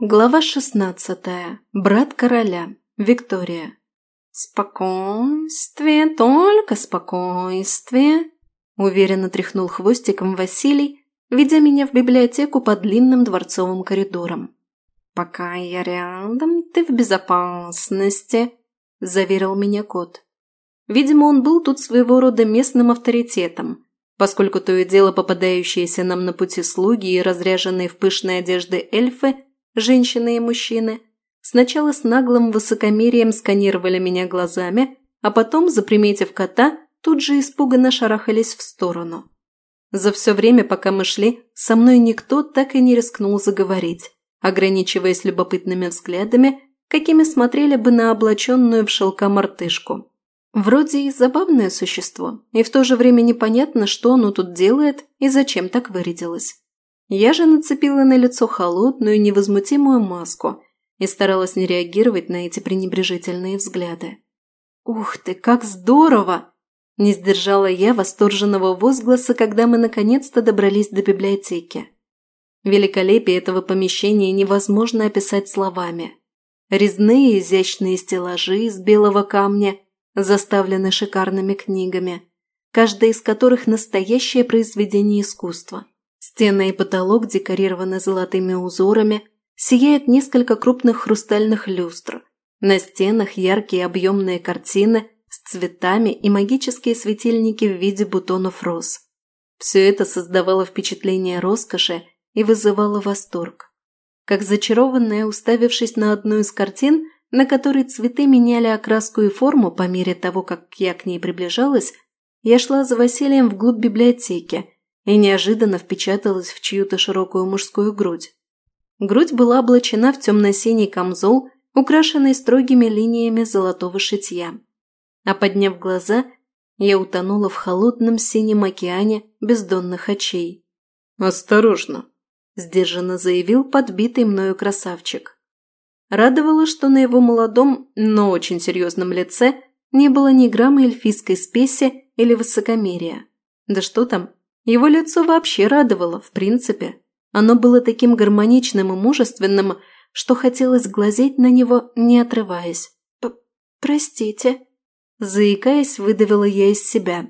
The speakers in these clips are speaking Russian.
Глава шестнадцатая. Брат короля. Виктория. «Спокойствие, только спокойствие», – уверенно тряхнул хвостиком Василий, ведя меня в библиотеку по длинным дворцовым коридорам. «Пока я рядом, ты в безопасности», – заверил меня кот. Видимо, он был тут своего рода местным авторитетом, поскольку то и дело попадающиеся нам на пути слуги и разряженные в пышные одежды эльфы – женщины и мужчины, сначала с наглым высокомерием сканировали меня глазами, а потом, заприметив кота, тут же испуганно шарахались в сторону. За все время, пока мы шли, со мной никто так и не рискнул заговорить, ограничиваясь любопытными взглядами, какими смотрели бы на облаченную в шелка мартышку. Вроде и забавное существо, и в то же время непонятно, что оно тут делает и зачем так вырядилось. Я же нацепила на лицо холодную, невозмутимую маску и старалась не реагировать на эти пренебрежительные взгляды. «Ух ты, как здорово!» Не сдержала я восторженного возгласа, когда мы наконец-то добрались до библиотеки. Великолепие этого помещения невозможно описать словами. Резные изящные стеллажи из белого камня заставлены шикарными книгами, каждая из которых настоящее произведение искусства. Стены и потолок декорированы золотыми узорами, сияет несколько крупных хрустальных люстр. На стенах яркие объемные картины с цветами и магические светильники в виде бутонов роз. Все это создавало впечатление роскоши и вызывало восторг. Как зачарованная, уставившись на одну из картин, на которой цветы меняли окраску и форму по мере того, как я к ней приближалась, я шла за Василием вглубь библиотеки – и неожиданно впечаталась в чью-то широкую мужскую грудь. Грудь была облачена в темно-синий камзол, украшенный строгими линиями золотого шитья. А подняв глаза, я утонула в холодном синем океане бездонных очей. «Осторожно!» – сдержанно заявил подбитый мною красавчик. Радовало, что на его молодом, но очень серьезном лице не было ни грамма эльфийской спеси или высокомерия. Да что там, его лицо вообще радовало, в принципе. Оно было таким гармоничным и мужественным, что хотелось глазеть на него, не отрываясь. «Простите», – заикаясь, выдавила я из себя.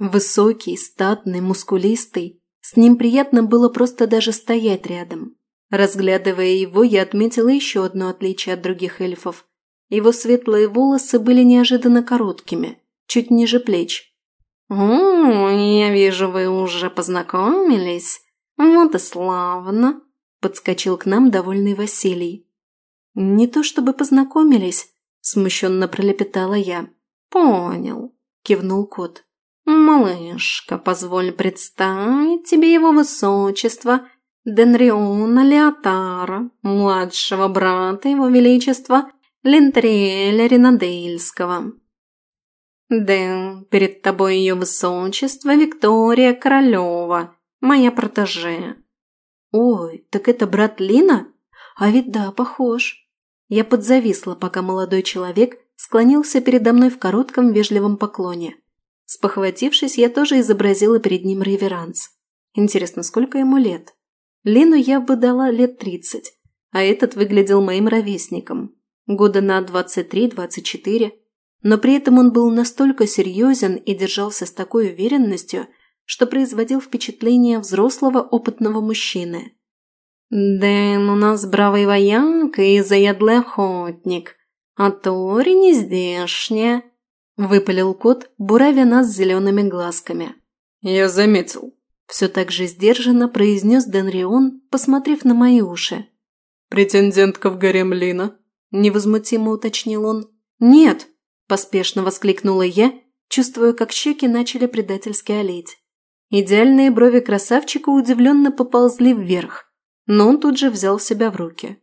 Высокий, статный, мускулистый. С ним приятно было просто даже стоять рядом. Разглядывая его, я отметила еще одно отличие от других эльфов. Его светлые волосы были неожиданно короткими, чуть ниже плеч, «О, я вижу, вы уже познакомились. Вот и славно!» – подскочил к нам довольный Василий. «Не то чтобы познакомились», – смущенно пролепетала я. «Понял», – кивнул кот. «Малышка, позволь представить тебе его высочество Денриона Леотара, младшего брата его величества Лентриэля Ринадельского. «Да, перед тобой ее высочество Виктория Королева, моя протеже». «Ой, так это брат Лина? А ведь да, похож». Я подзависла, пока молодой человек склонился передо мной в коротком вежливом поклоне. Спохватившись, я тоже изобразила перед ним реверанс. Интересно, сколько ему лет? Лину я бы дала лет тридцать, а этот выглядел моим ровесником. Года на двадцать три-двадцать четыре но при этом он был настолько серьезен и держался с такой уверенностью, что производил впечатление взрослого опытного мужчины. «Дэн у нас бравый вояк и заядлый охотник, а Тори не здешняя», – выпалил кот, буравя нас зелеными глазками. «Я заметил», – все так же сдержанно произнес Денрион, посмотрев на мои уши. «Претендентка в гарем Лина?» – невозмутимо уточнил он. «Нет», Поспешно воскликнула я, чувствуя, как щеки начали предательски олеть. Идеальные брови красавчика удивленно поползли вверх, но он тут же взял себя в руки.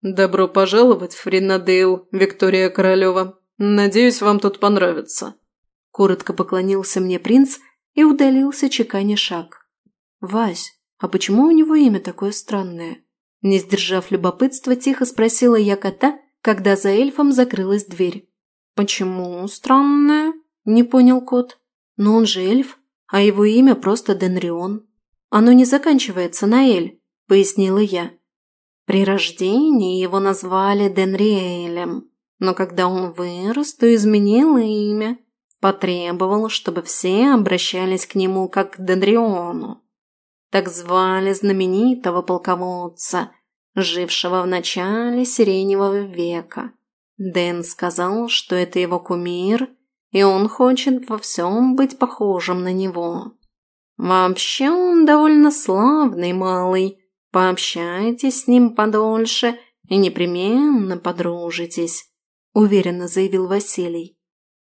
«Добро пожаловать, Фринадейл, Виктория Королева. Надеюсь, вам тут понравится». Коротко поклонился мне принц и удалился чеканя шаг. «Вась, а почему у него имя такое странное?» Не сдержав любопытства, тихо спросила я кота, когда за эльфом закрылась дверь. «Почему странное?» – не понял кот. «Но он же эльф, а его имя просто Денрион. Оно не заканчивается на «эль», – пояснила я. При рождении его назвали Денриэлем, но когда он вырос, то изменил имя, потребовал, чтобы все обращались к нему как к Денриону. Так звали знаменитого полководца, жившего в начале Сиреневого века. Дэн сказал, что это его кумир, и он хочет во всем быть похожим на него. Вообще он довольно славный малый, пообщайтесь с ним подольше и непременно подружитесь», – уверенно заявил Василий.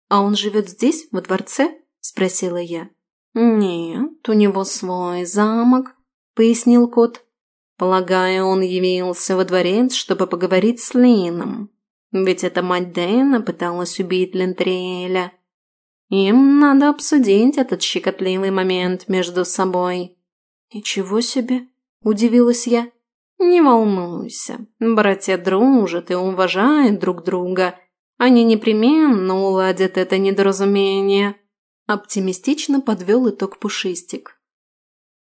«А он живет здесь, во дворце?» – спросила я. «Нет, у него свой замок», – пояснил кот. «Полагаю, он явился во дворец, чтобы поговорить с Лином. Ведь эта мать Дэна пыталась убить Лентриэля. Им надо обсудить этот щекотливый момент между собой. Ничего себе, удивилась я. Не волнуйся, братья дружат и уважают друг друга. Они непременно уладят это недоразумение. Оптимистично подвел итог Пушистик.